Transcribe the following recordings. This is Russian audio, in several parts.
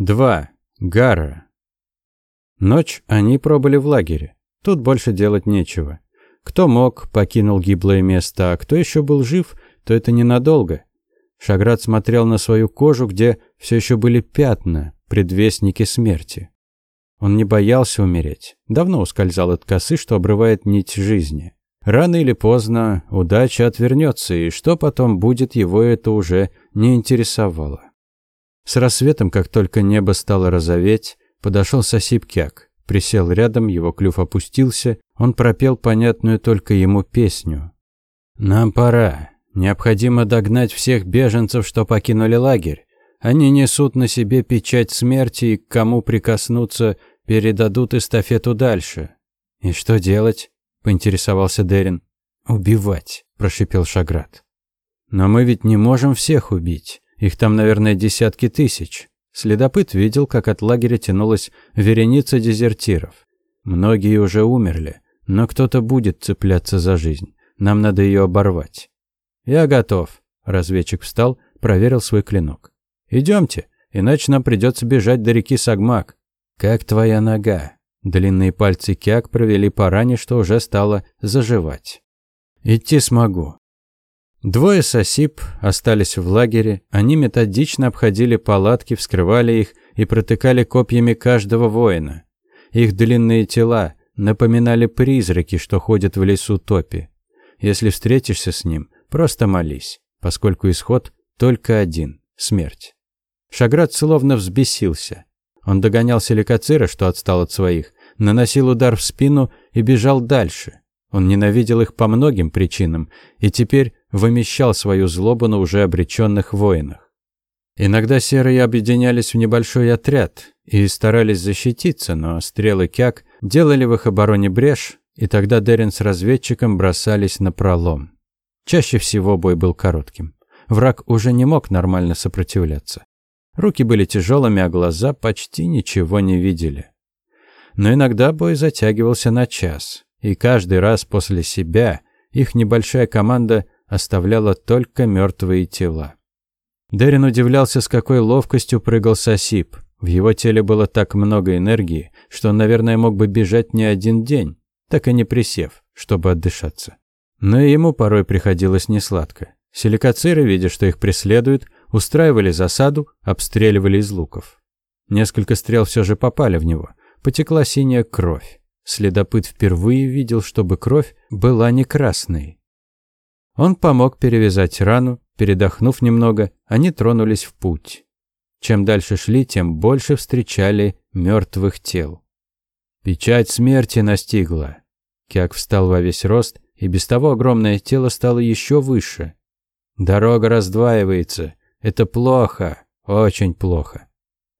2. Гара. Ночь они пробыли в лагере. Тут больше делать нечего. Кто мог, покинул гиблое место, а кто еще был жив, то это ненадолго. Шаград смотрел на свою кожу, где все еще были пятна, предвестники смерти. Он не боялся умереть. Давно ускользал от косы, что обрывает нить жизни. Рано или поздно удача отвернется, и что потом будет, его это уже не интересовало. С рассветом, как только небо стало розоветь, подошел Сосип Кяк. Присел рядом, его клюв опустился, он пропел понятную только ему песню. «Нам пора. Необходимо догнать всех беженцев, что покинули лагерь. Они несут на себе печать смерти, и к кому прикоснуться, передадут эстафету дальше. И что делать? поинтересовался Дерин. Убивать, прошипел Шаград. Но мы ведь не можем всех убить. Их там, наверное, десятки тысяч. Следопыт видел, как от лагеря тянулась вереница дезертиров. Многие уже умерли, но кто-то будет цепляться за жизнь. Нам надо ее оборвать. Я готов. Разведчик встал, проверил свой клинок. Идемте, иначе нам придется бежать до реки Сагмак. Как твоя нога? Длинные пальцы Кяк провели по ране, что уже стало заживать. Идти смогу. Двое сосип остались в лагере. Они методично обходили палатки, вскрывали их и протыкали копьями каждого воина. Их длинные тела напоминали призраки, что ходят в лесу топи. Если встретишься с ним, просто молись, поскольку исход только один – смерть. Шаград словно взбесился. Он догонял Селикацира, что отстал от своих, наносил удар в спину и бежал дальше. Он ненавидел их по многим причинам и теперь вымещал свою злобу на уже обреченных воинах. Иногда серые объединялись в небольшой отряд и старались защититься, но стрелы Кяк делали в их обороне брешь, и тогда Дерин с разведчиком бросались на пролом. Чаще всего бой был коротким. Враг уже не мог нормально сопротивляться. Руки были тяжелыми, а глаза почти ничего не видели. Но иногда бой затягивался на час, и каждый раз после себя их небольшая команда оставляла только мертвые тела. Дерин удивлялся, с какой ловкостью прыгал Сосип. В его теле было так много энергии, что он, наверное, мог бы бежать не один день, так и не присев, чтобы отдышаться. Но ему порой приходилось несладко. Силикациры, видя, что их преследуют, устраивали засаду, обстреливали из луков. Несколько стрел все же попали в него. Потекла синяя кровь. Следопыт впервые видел, чтобы кровь была не красной. Он помог перевязать рану, передохнув немного, они тронулись в путь. Чем дальше шли, тем больше встречали мертвых тел. Печать смерти настигла. Кяк встал во весь рост, и без того огромное тело стало еще выше. Дорога раздваивается, это плохо, очень плохо.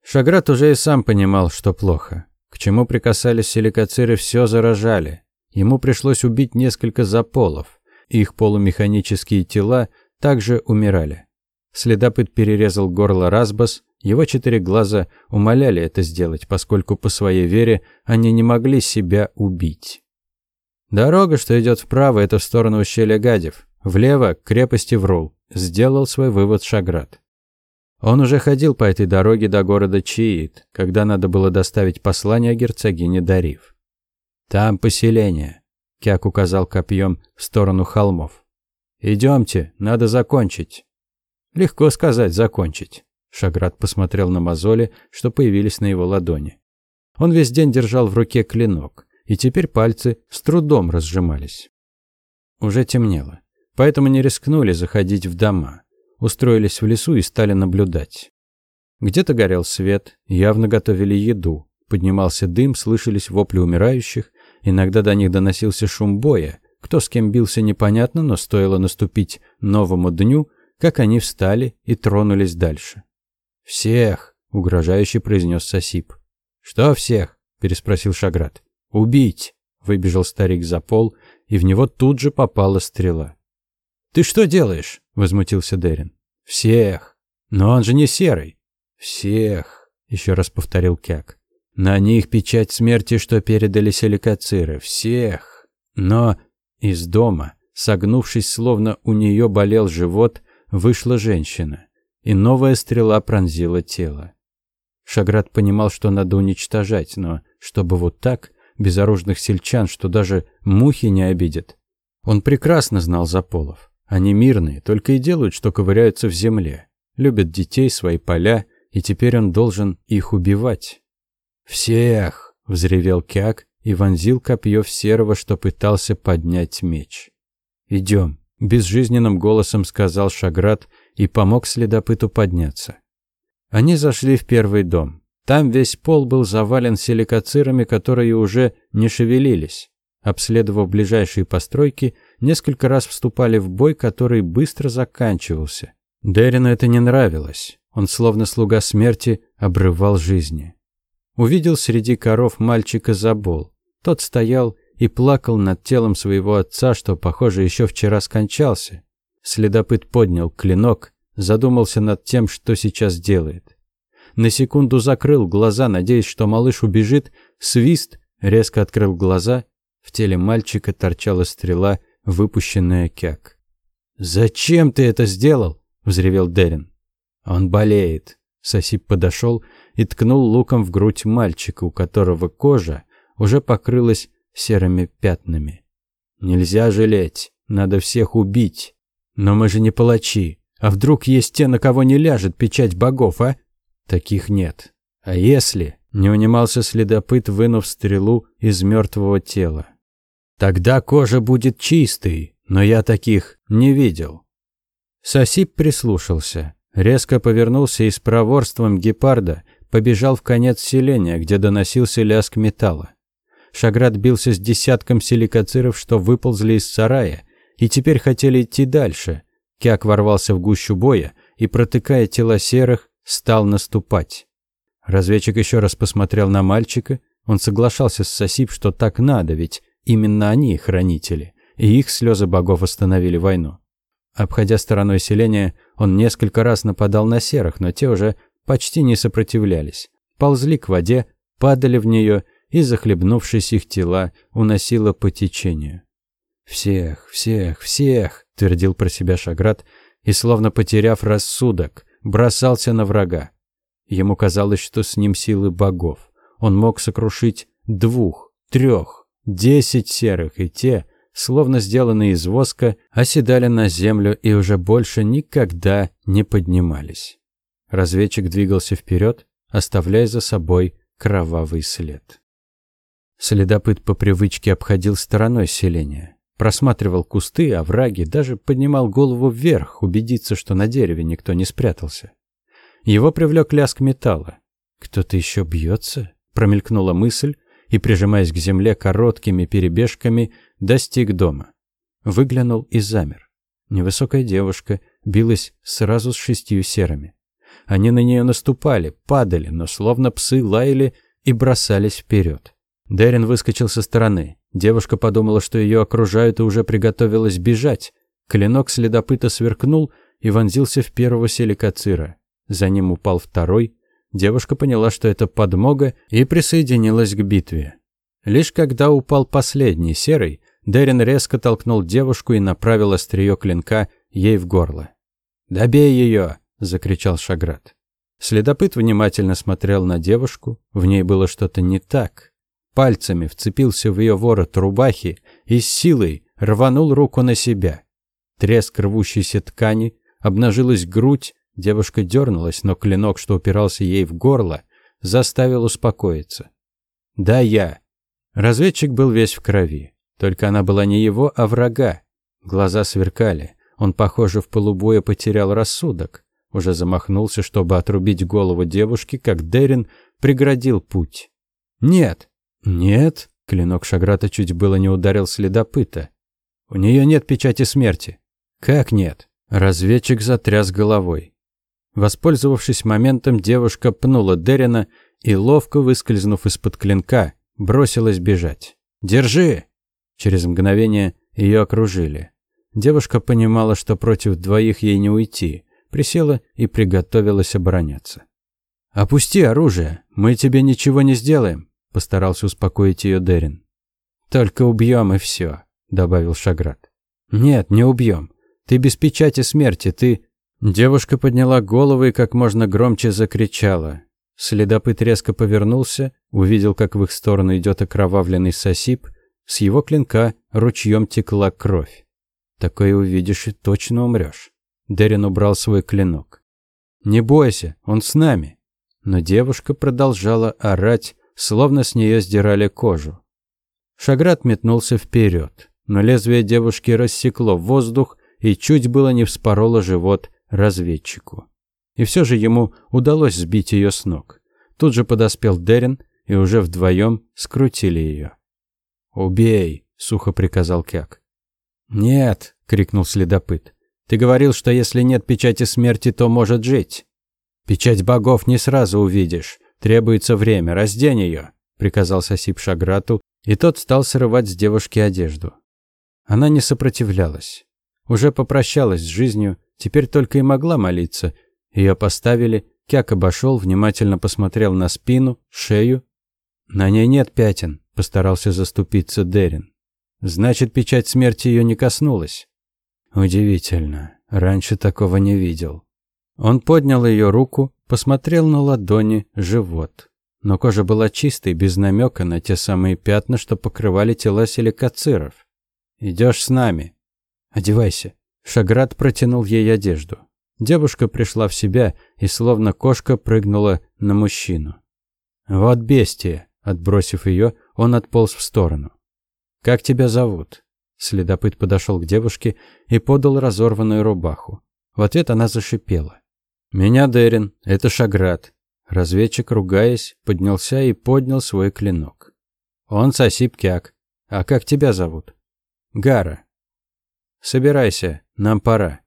Шаграт уже и сам понимал, что плохо. К чему прикасались силикациры, все заражали. Ему пришлось убить несколько заполов. Их полумеханические тела также умирали. Следопыт перерезал горло Разбас, его четыре глаза умоляли это сделать, поскольку по своей вере они не могли себя убить. Дорога, что идет вправо, это в сторону ущелья Гадев. Влево, к крепости Врул сделал свой вывод Шаград. Он уже ходил по этой дороге до города Чиит, когда надо было доставить послание герцогине Дарив. «Там поселение», — Кяк указал копьем в сторону холмов. «Идемте, надо закончить». «Легко сказать «закончить». Шаград посмотрел на мозоли, что появились на его ладони. Он весь день держал в руке клинок, и теперь пальцы с трудом разжимались. Уже темнело поэтому не рискнули заходить в дома. Устроились в лесу и стали наблюдать. Где-то горел свет, явно готовили еду. Поднимался дым, слышались вопли умирающих, иногда до них доносился шум боя. Кто с кем бился, непонятно, но стоило наступить новому дню, как они встали и тронулись дальше. «Всех!» — угрожающе произнес Сосип. «Что всех?» — переспросил Шаград. «Убить!» — выбежал старик за пол, и в него тут же попала стрела. «Ты что делаешь?» – возмутился Дерин. «Всех. Но он же не серый». «Всех», – еще раз повторил Кяк. «На них печать смерти, что передали силикациры. Всех. Но из дома, согнувшись, словно у нее болел живот, вышла женщина, и новая стрела пронзила тело. Шаград понимал, что надо уничтожать, но чтобы вот так, безоружных сельчан, что даже мухи не обидят. Он прекрасно знал Заполов. Они мирные, только и делают, что ковыряются в земле. Любят детей, свои поля, и теперь он должен их убивать. «Всех!» — взревел Кяк и вонзил копье в серого, что пытался поднять меч. «Идем», — безжизненным голосом сказал Шаград и помог следопыту подняться. Они зашли в первый дом. Там весь пол был завален силикацирами, которые уже не шевелились. Обследовав ближайшие постройки, несколько раз вступали в бой, который быстро заканчивался. Дерину это не нравилось. Он, словно слуга смерти, обрывал жизни. Увидел среди коров мальчика Забол. Тот стоял и плакал над телом своего отца, что, похоже, еще вчера скончался. Следопыт поднял клинок, задумался над тем, что сейчас делает. На секунду закрыл глаза, надеясь, что малыш убежит, свист, резко открыл глаза. В теле мальчика торчала стрела, выпущенная кяк. «Зачем ты это сделал?» – взревел Дерин. «Он болеет». Сосип подошел и ткнул луком в грудь мальчика, у которого кожа уже покрылась серыми пятнами. «Нельзя жалеть, надо всех убить. Но мы же не палачи. А вдруг есть те, на кого не ляжет печать богов, а? Таких нет. А если? Не унимался следопыт, вынув стрелу из мертвого тела. Тогда кожа будет чистой, но я таких не видел. Сосип прислушался, резко повернулся и с проворством гепарда побежал в конец селения, где доносился лязг металла. Шаград бился с десятком силикациров, что выползли из сарая, и теперь хотели идти дальше, Кяк ворвался в гущу боя и, протыкая тела серых, стал наступать. Разведчик еще раз посмотрел на мальчика. Он соглашался с Сосип, что так надо, ведь именно они хранители, и их слезы богов остановили войну. Обходя стороной селения, он несколько раз нападал на серых, но те уже почти не сопротивлялись. Ползли к воде, падали в нее, и, захлебнувшись их тела, уносило по течению. «Всех, всех, всех!» – твердил про себя Шаград и, словно потеряв рассудок, бросался на врага. Ему казалось, что с ним силы богов. Он мог сокрушить двух, трех, десять серых, и те, словно сделанные из воска, оседали на землю и уже больше никогда не поднимались. Разведчик двигался вперед, оставляя за собой кровавый след. Следопыт по привычке обходил стороной селения. Просматривал кусты, овраги, даже поднимал голову вверх, убедиться, что на дереве никто не спрятался. Его привлек лязг металла. «Кто-то еще бьется?» – промелькнула мысль, и, прижимаясь к земле короткими перебежками, достиг дома. Выглянул и замер. Невысокая девушка билась сразу с шестью серыми. Они на нее наступали, падали, но словно псы лаяли и бросались вперед. Дерин выскочил со стороны. Девушка подумала, что ее окружают и уже приготовилась бежать. Клинок следопыта сверкнул и вонзился в первого селикацира. За ним упал второй. Девушка поняла, что это подмога, и присоединилась к битве. Лишь когда упал последний, серый, Дерин резко толкнул девушку и направил острие клинка ей в горло. «Добей ее!» – закричал Шаград. Следопыт внимательно смотрел на девушку. В ней было что-то не так пальцами вцепился в ее ворот рубахи и с силой рванул руку на себя. Треск рвущейся ткани, обнажилась грудь, девушка дернулась, но клинок, что упирался ей в горло, заставил успокоиться. «Да, я». Разведчик был весь в крови. Только она была не его, а врага. Глаза сверкали. Он, похоже, в полубоя потерял рассудок. Уже замахнулся, чтобы отрубить голову девушки, как Дерин преградил путь. «Нет!» «Нет», — клинок Шаграта чуть было не ударил следопыта. «У нее нет печати смерти». «Как нет?» Разведчик затряс головой. Воспользовавшись моментом, девушка пнула Дерина и, ловко выскользнув из-под клинка, бросилась бежать. «Держи!» Через мгновение ее окружили. Девушка понимала, что против двоих ей не уйти, присела и приготовилась обороняться. «Опусти оружие, мы тебе ничего не сделаем», – постарался успокоить ее Дерин. «Только убьем и все», – добавил Шаград. «Нет, не убьем. Ты без печати смерти, ты...» Девушка подняла голову и как можно громче закричала. Следопыт резко повернулся, увидел, как в их сторону идет окровавленный сосип. С его клинка ручьем текла кровь. Такое увидишь и точно умрешь. Дерин убрал свой клинок. «Не бойся, он с нами». Но девушка продолжала орать, словно с нее сдирали кожу. Шаград метнулся вперед, но лезвие девушки рассекло воздух и чуть было не вспороло живот разведчику. И все же ему удалось сбить ее с ног. Тут же подоспел Дерин, и уже вдвоем скрутили ее. «Убей!» — сухо приказал Кяк. «Нет!» — крикнул следопыт. «Ты говорил, что если нет печати смерти, то может жить. Печать богов не сразу увидишь. Требуется время. Раздень ее!» — приказал Сосип Шаграту, и тот стал срывать с девушки одежду. Она не сопротивлялась. Уже попрощалась с жизнью, теперь только и могла молиться. Ее поставили, Кяк обошел, внимательно посмотрел на спину, шею. На ней нет пятен, постарался заступиться Дерин. Значит, печать смерти ее не коснулась. Удивительно. Раньше такого не видел. Он поднял ее руку, посмотрел на ладони, живот. Но кожа была чистой, без намека на те самые пятна, что покрывали тела силикациров. Идешь с нами. Одевайся. Шаград протянул ей одежду. Девушка пришла в себя и словно кошка прыгнула на мужчину. Вот бестия. Отбросив ее, он отполз в сторону. «Как тебя зовут?» Следопыт подошел к девушке и подал разорванную рубаху. В ответ она зашипела. «Меня Дерин, это Шаград». Разведчик, ругаясь, поднялся и поднял свой клинок. «Он Сосип Кяк. А как тебя зовут?» «Гара». «Собирайся, нам пора».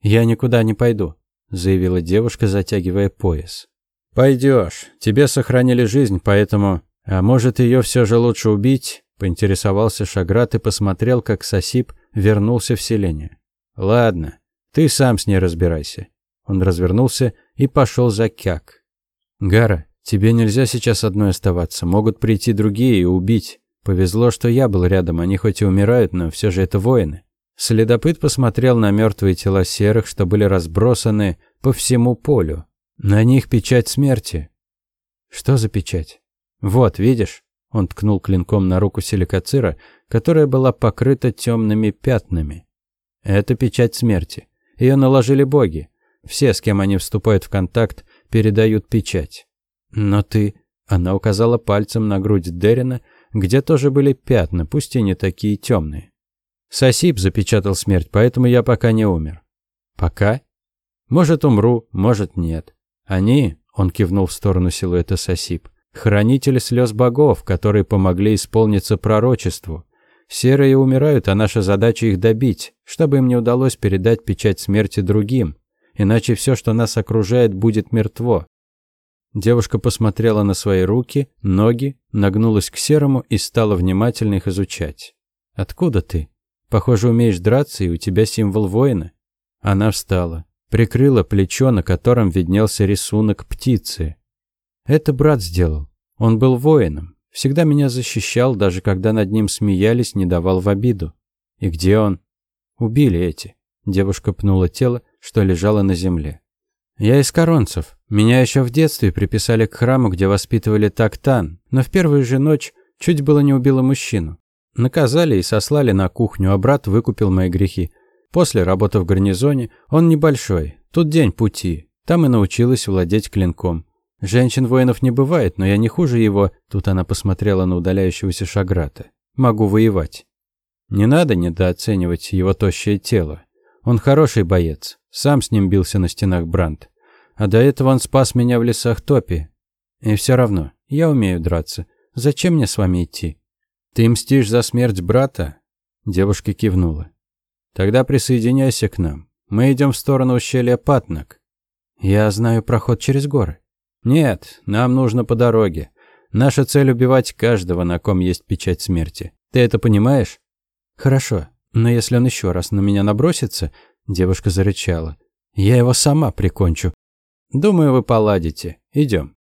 «Я никуда не пойду», — заявила девушка, затягивая пояс. «Пойдешь. Тебе сохранили жизнь, поэтому... А может, ее все же лучше убить?» Поинтересовался Шаграт и посмотрел, как Сосип вернулся в селение. «Ладно, ты сам с ней разбирайся». Он развернулся и пошел за Кяк. «Гара, тебе нельзя сейчас одной оставаться. Могут прийти другие и убить. Повезло, что я был рядом. Они хоть и умирают, но все же это воины». Следопыт посмотрел на мертвые тела серых, что были разбросаны по всему полю. На них печать смерти. Что за печать? Вот, видишь? Он ткнул клинком на руку силикацира, которая была покрыта темными пятнами. Это печать смерти. Ее наложили боги. Все, с кем они вступают в контакт, передают печать. Но ты... Она указала пальцем на грудь Дерина, где тоже были пятна, пусть и не такие темные. Сосип запечатал смерть, поэтому я пока не умер. Пока? Может, умру, может, нет. Они, он кивнул в сторону силуэта Сосип, Хранители слез богов, которые помогли исполниться пророчеству. Серые умирают, а наша задача их добить, чтобы им не удалось передать печать смерти другим. Иначе все, что нас окружает, будет мертво. Девушка посмотрела на свои руки, ноги, нагнулась к серому и стала внимательно их изучать. «Откуда ты? Похоже, умеешь драться, и у тебя символ воина». Она встала, прикрыла плечо, на котором виднелся рисунок птицы. Это брат сделал. Он был воином. Всегда меня защищал, даже когда над ним смеялись, не давал в обиду. И где он? Убили эти. Девушка пнула тело, что лежало на земле. Я из Коронцев. Меня еще в детстве приписали к храму, где воспитывали тактан, но в первую же ночь чуть было не убила мужчину. Наказали и сослали на кухню, а брат выкупил мои грехи. После работы в гарнизоне, он небольшой, тут день пути. Там и научилась владеть клинком. Женщин-воинов не бывает, но я не хуже его, тут она посмотрела на удаляющегося Шаграта. Могу воевать. Не надо недооценивать его тощее тело. Он хороший боец. Сам с ним бился на стенах Бранд. А до этого он спас меня в лесах Топи. И все равно, я умею драться. Зачем мне с вами идти? Ты мстишь за смерть брата? Девушка кивнула. Тогда присоединяйся к нам. Мы идем в сторону ущелья Патнак. Я знаю проход через горы. «Нет, нам нужно по дороге. Наша цель – убивать каждого, на ком есть печать смерти. Ты это понимаешь?» «Хорошо, но если он еще раз на меня набросится...» Девушка зарычала. «Я его сама прикончу». «Думаю, вы поладите. Идем».